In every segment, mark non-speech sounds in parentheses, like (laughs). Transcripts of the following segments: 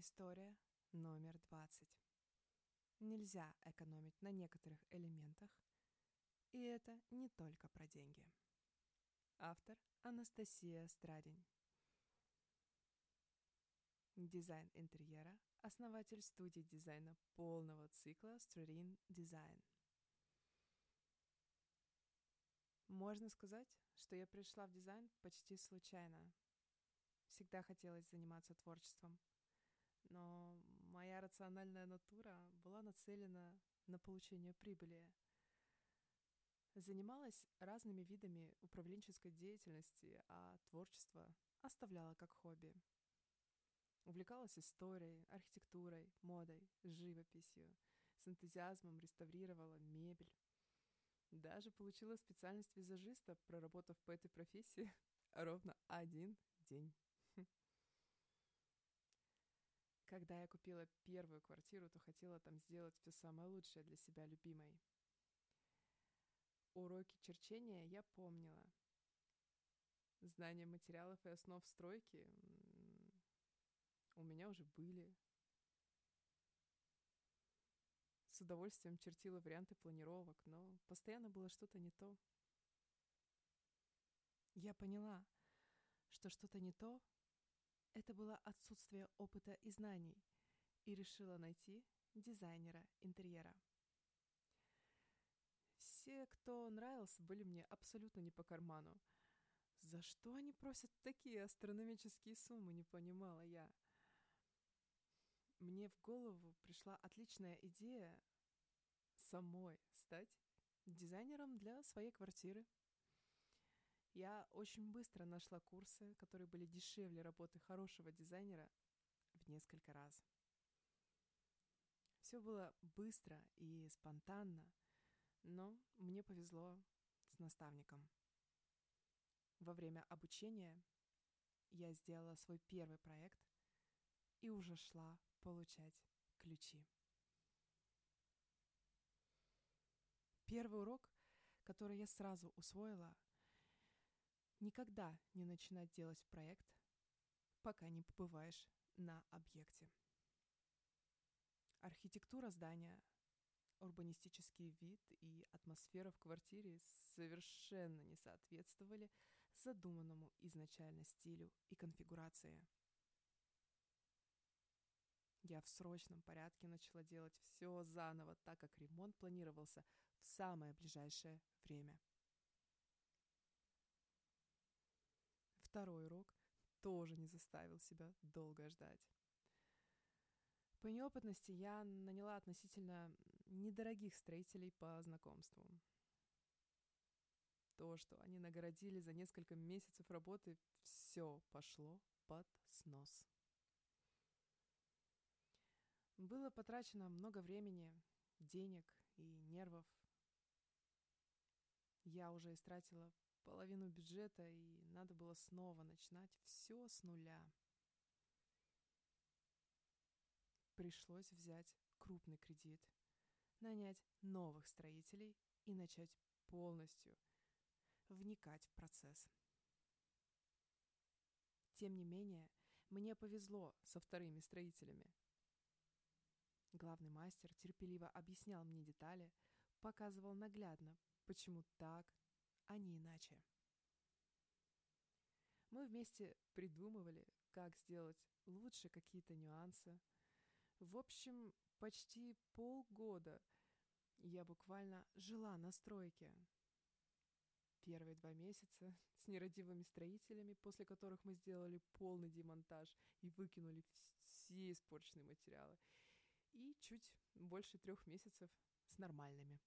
История номер 20. Нельзя экономить на некоторых элементах, и это не только про деньги. Автор Анастасия Страдень. Дизайн интерьера, основатель студии дизайна полного цикла Stradin Design. Можно сказать, что я пришла в дизайн почти случайно. Всегда хотелось заниматься творчеством – но моя рациональная натура была нацелена на получение прибыли. Занималась разными видами управленческой деятельности, а творчество оставляла как хобби. Увлекалась историей, архитектурой, модой, живописью, с энтузиазмом реставрировала мебель. Даже получила специальность визажиста, проработав по этой профессии (laughs) ровно один день. (laughs) Когда я купила первую квартиру, то хотела там сделать все самое лучшее для себя любимой. Уроки черчения я помнила. Знания материалов и основ стройки у меня уже были. С удовольствием чертила варианты планировок, но постоянно было что-то не то. Я поняла, что что-то не то это было отсутствие опыта и знаний, и решила найти дизайнера интерьера. Все, кто нравился, были мне абсолютно не по карману. За что они просят такие астрономические суммы, не понимала я. Мне в голову пришла отличная идея самой стать дизайнером для своей квартиры. Я очень быстро нашла курсы, которые были дешевле работы хорошего дизайнера в несколько раз. Все было быстро и спонтанно, но мне повезло с наставником. Во время обучения я сделала свой первый проект и уже шла получать ключи. Первый урок, который я сразу усвоила — Никогда не начинать делать проект, пока не побываешь на объекте. Архитектура здания, урбанистический вид и атмосфера в квартире совершенно не соответствовали задуманному изначально стилю и конфигурации. Я в срочном порядке начала делать все заново, так как ремонт планировался в самое ближайшее время. Второй урок тоже не заставил себя долго ждать. По неопытности я наняла относительно недорогих строителей по знакомству. То, что они нагородили за несколько месяцев работы, все пошло под снос. Было потрачено много времени, денег и нервов. Я уже истратила половину бюджета, и надо было снова начинать все с нуля. Пришлось взять крупный кредит, нанять новых строителей и начать полностью вникать в процесс. Тем не менее, мне повезло со вторыми строителями. Главный мастер терпеливо объяснял мне детали, показывал наглядно, почему так, а не иначе. Мы вместе придумывали, как сделать лучше какие-то нюансы. В общем, почти полгода я буквально жила на стройке. Первые два месяца с нерадивыми строителями, после которых мы сделали полный демонтаж и выкинули все испорченные материалы. И чуть больше трех месяцев с нормальными.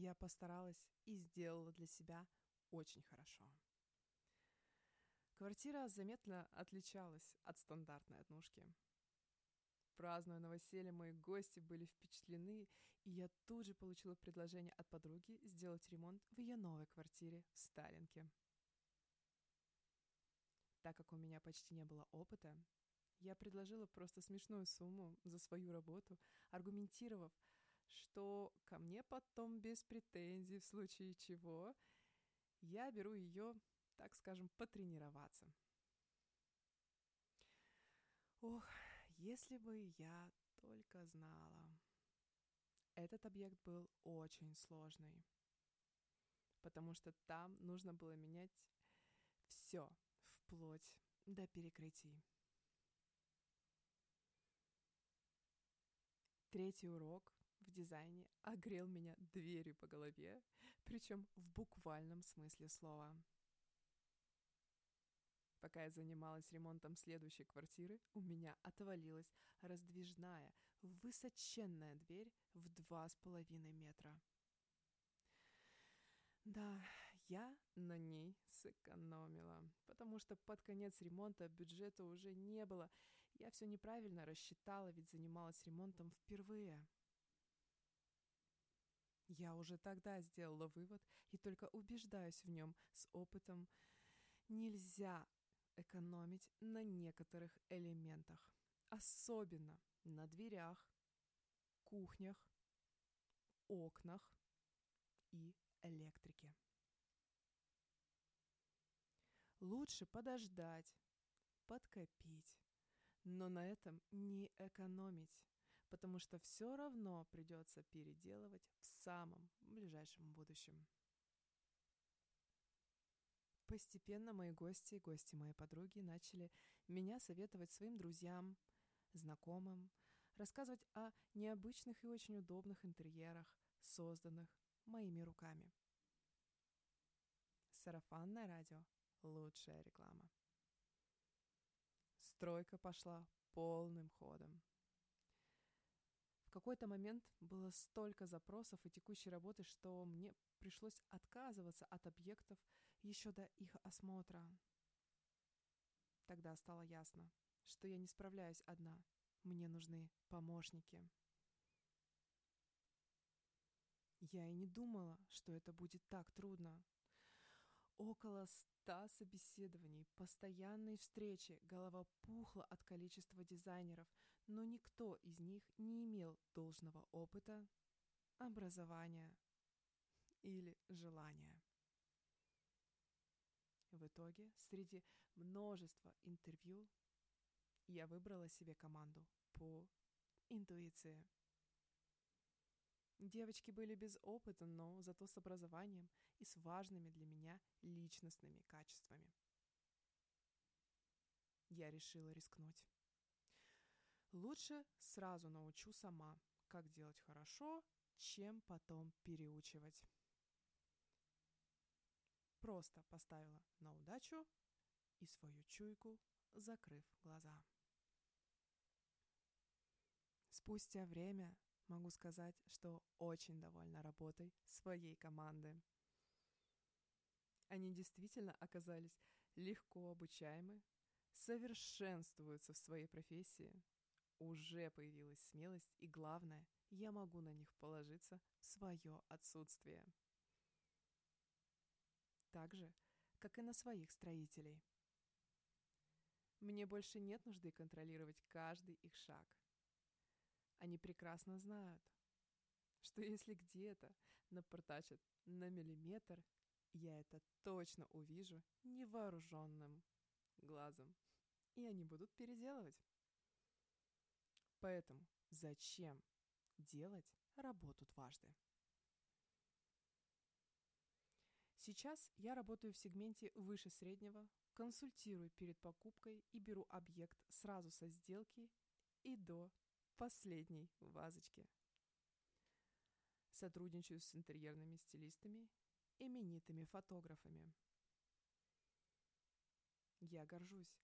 Я постаралась и сделала для себя очень хорошо. Квартира заметно отличалась от стандартной однушки. Празднуя новоселье, мои гости были впечатлены, и я тут же получила предложение от подруги сделать ремонт в ее новой квартире в Сталинке. Так как у меня почти не было опыта, я предложила просто смешную сумму за свою работу, аргументировав, что ко мне потом без претензий в случае чего, я беру ее, так скажем, потренироваться. Ох, если бы я только знала. Этот объект был очень сложный, потому что там нужно было менять все, вплоть до перекрытий. Третий урок в дизайне огрел меня дверью по голове, причем в буквальном смысле слова. Пока я занималась ремонтом следующей квартиры, у меня отвалилась раздвижная, высоченная дверь в два с половиной метра. Да, я на ней сэкономила, потому что под конец ремонта бюджета уже не было. Я все неправильно рассчитала, ведь занималась ремонтом впервые. Я уже тогда сделала вывод и только убеждаюсь в нем с опытом. Нельзя экономить на некоторых элементах, особенно на дверях, кухнях, окнах и электрике. Лучше подождать, подкопить, но на этом не экономить, потому что все равно придется переделывать в самом ближайшем будущем. Постепенно мои гости гости моей подруги начали меня советовать своим друзьям, знакомым, рассказывать о необычных и очень удобных интерьерах, созданных моими руками. Сарафанное радио – лучшая реклама. Стройка пошла полным ходом. Какой-то момент было столько запросов и текущей работы, что мне пришлось отказываться от объектов еще до их осмотра. Тогда стало ясно, что я не справляюсь одна. Мне нужны помощники. Я и не думала, что это будет так трудно. Около ста собеседований, постоянные встречи, голова пухла от количества дизайнеров, но никто из них не имел должного опыта, образования или желания. В итоге, среди множества интервью, я выбрала себе команду по интуиции. Девочки были без опыта, но зато с образованием и с важными для меня личностными качествами. Я решила рискнуть. Лучше сразу научу сама, как делать хорошо, чем потом переучивать. Просто поставила на удачу и свою чуйку, закрыв глаза. Спустя время могу сказать, что очень довольна работой своей команды. Они действительно оказались легко обучаемы, совершенствуются в своей профессии. Уже появилась смелость, и главное, я могу на них положиться в свое отсутствие. Так же, как и на своих строителей. Мне больше нет нужды контролировать каждый их шаг. Они прекрасно знают, что если где-то напортачат на миллиметр, я это точно увижу невооруженным глазом, и они будут переделывать. Поэтому зачем делать работу дважды? Сейчас я работаю в сегменте выше среднего, консультирую перед покупкой и беру объект сразу со сделки и до последней вазочки. Сотрудничаю с интерьерными стилистами, именитыми фотографами. Я горжусь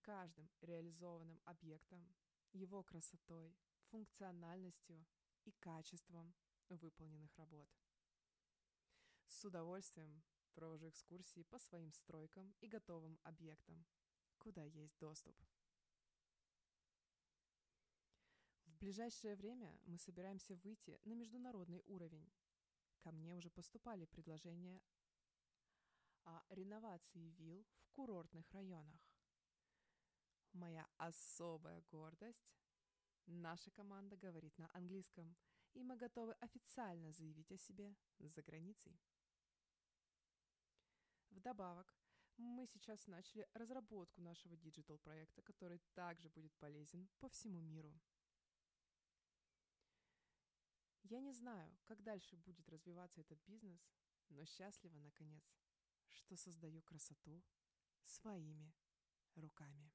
каждым реализованным объектом, его красотой, функциональностью и качеством выполненных работ. С удовольствием провожу экскурсии по своим стройкам и готовым объектам, куда есть доступ. ближайшее время мы собираемся выйти на международный уровень. Ко мне уже поступали предложения о реновации вилл в курортных районах. Моя особая гордость – наша команда говорит на английском, и мы готовы официально заявить о себе за границей. Вдобавок, мы сейчас начали разработку нашего digital -проекта, который также будет полезен по всему миру. Я не знаю, как дальше будет развиваться этот бизнес, но счастлива, наконец, что создаю красоту своими руками.